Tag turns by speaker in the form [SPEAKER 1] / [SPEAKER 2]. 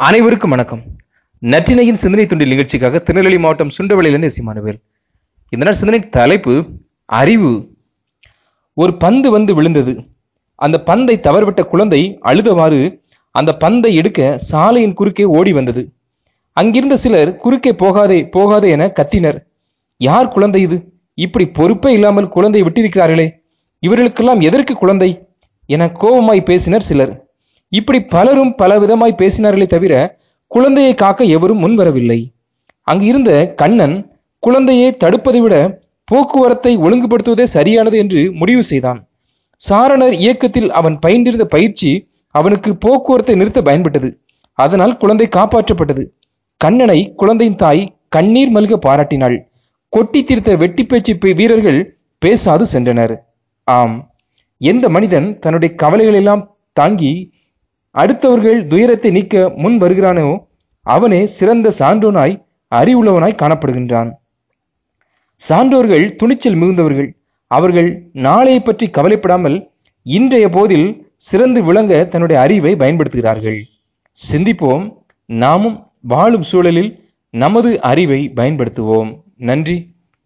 [SPEAKER 1] அனைவருக்கும் வணக்கம். நற்றினையின் சிந்தனை துண்டில் நிகழ்ச்சிக்காக திருநெல்வேலி மாவட்டம் சுண்டவளியிலிருந்து சிமானுவேல் இந்த நாள் சிந்தனை தலைப்பு அறிவு. ஒரு பந்து வந்து விழுந்தது. அந்த பந்தை தவறுவிட்ட குழந்தை அழுதவாறு அந்த பந்தை எடுக்க சாலையின் குறுக்கே ஓடி வந்தது. அங்கிருந்த சிலர் குறுக்கே போகாதே போகாதே என கத்தினர். யார் குழந்தை இது? இப்படி பொறுப்பே இல்லாமல் குழந்தை விட்டிருக்கிறார்களே. இவர்களுக்கெல்லாம் எதற்கு குழந்தை? என கோபமாய் பேசினர் சிலர். இப்படி பலரும் பல விதமாய் பேசினார்களே தவிர குழந்தையை காக்க எவரும் முன்வரவில்லை அங்கு இருந்த கண்ணன் குழந்தையை தடுப்பதை விட போக்குவரத்தை ஒழுங்குபடுத்துவதே சரியானது என்று முடிவு செய்தான். சாரணர் இயக்கத்தில் அவன் பயின்றிருந்த பயிற்சி அவனுக்கு போக்குவரத்தை நிறுத்த பயன்பட்டது. அதனால் குழந்தை காப்பாற்றப்பட்டது. கண்ணனை குழந்தையின் தாய் கண்ணீர் மல்க பாராட்டினாள். கொட்டி தீர்த்த வெட்டி பேச்சு வீரர்கள் பேசாது சென்றனர். ஆம். எந்த மனிதன் தன்னுடைய கவலைகளெல்லாம் தாங்கி அடுத்தவர்கள் துயரத்தை நீக்க முன் வருகிறானோ அவனே சிறந்த சான்றோனாய் அறிவுள்ளவனாய் காணப்படுகின்றான். சான்றோர்கள் துணிச்சல் மிகுந்தவர்கள். அவர்கள் நாளையை பற்றி கவலைப்படாமல் இன்றைய போதில் சிறந்து விளங்க தன்னுடைய அறிவை பயன்படுத்துகிறார்கள். சிந்திப்போம். நாமும் வாழும் சூழலில் நமது அறிவை பயன்படுத்துவோம். நன்றி.